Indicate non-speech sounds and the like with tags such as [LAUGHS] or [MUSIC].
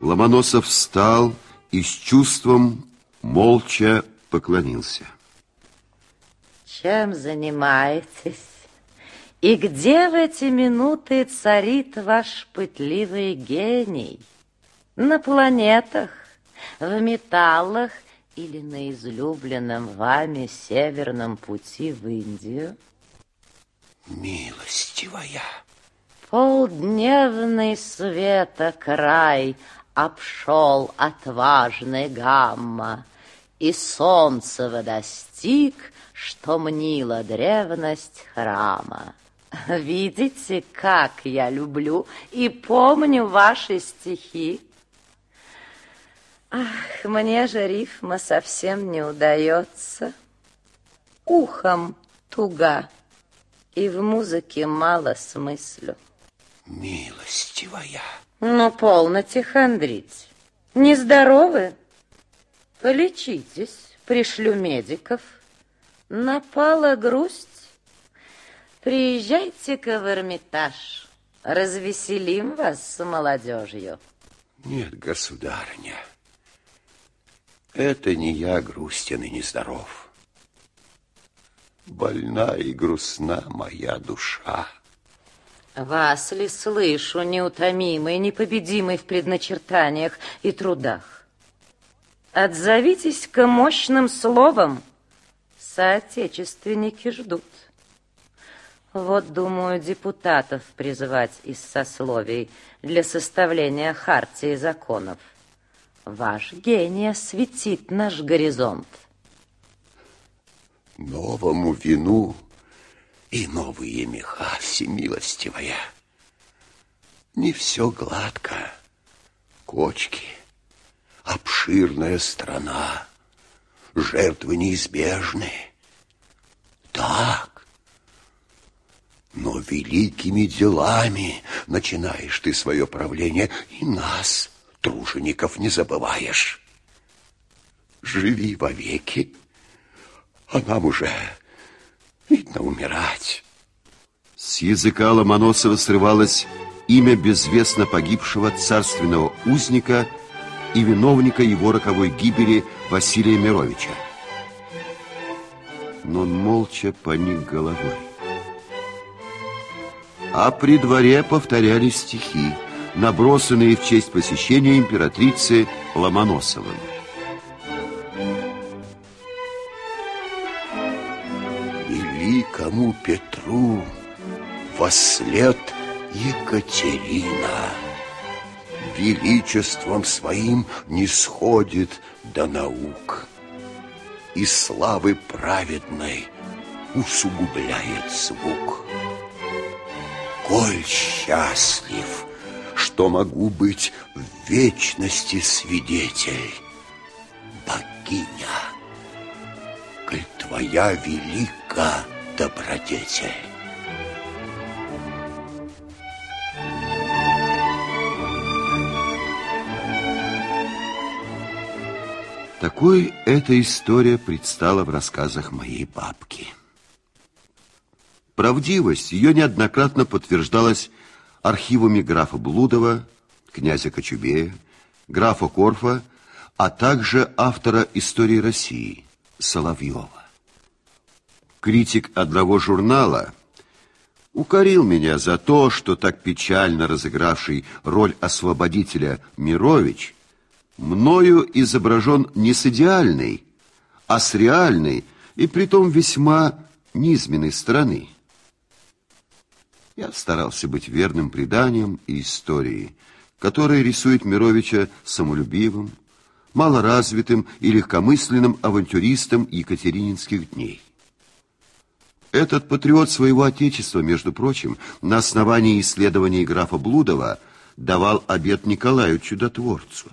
Ломоносов встал и с чувством молча поклонился. Чем занимаетесь? И где в эти минуты царит ваш пытливый гений? На планетах, в металлах или на излюбленном вами северном пути в Индию? Милостивая! Полдневный света край обшел отважный гамма, И солнцева достиг, что мнила древность храма. [LAUGHS] Видите, как я люблю и помню ваши стихи? Ах, мне же рифма совсем не удается. Ухом туга, и в музыке мало смыслю. Милостивая. Ну, полноте хандрить. Нездоровы? Полечитесь, пришлю медиков. Напала грусть? Приезжайте-ка в Эрмитаж. Развеселим вас с молодежью. Нет, государыня, это не я грустен и нездоров. Больна и грустна моя душа. Вас ли слышу, неутомимый, непобедимый в предначертаниях и трудах? Отзовитесь-ка мощным словом, соотечественники ждут. Вот, думаю, депутатов призывать из сословий для составления хартии законов. Ваш гений осветит наш горизонт. Новому вину и новые меха, всемилостивая. Не все гладко. Кочки, обширная страна, жертвы неизбежны. Так, но великими делами начинаешь ты свое правление, и нас, тружеников, не забываешь. Живи вовеки, а нам уже Видно, умирать. С языка Ломоносова срывалось имя безвестно погибшего царственного узника и виновника его роковой гибели Василия Мировича. Но он молча поник головой. А при дворе повторяли стихи, набросанные в честь посещения императрицы Ломоносовым. Великому Петру вослед Екатерина. Величеством своим не сходит до наук, И славы праведной усугубляет звук. Коль счастлив, что могу быть в вечности свидетель, Богиня, коль твоя велика добродетель. Такой эта история предстала в рассказах моей бабки. Правдивость ее неоднократно подтверждалась архивами графа Блудова, князя Кочубея, графа Корфа, а также автора истории России Соловьева критик одного журнала укорил меня за то, что так печально разыгравший роль освободителя Мирович мною изображен не с идеальной, а с реальной и притом весьма низменной стороны. Я старался быть верным преданием и истории, которая рисует Мировича самолюбивым, малоразвитым и легкомысленным авантюристом екатерининских дней. Этот патриот своего отечества, между прочим, на основании исследований графа Блудова давал обет Николаю Чудотворцу.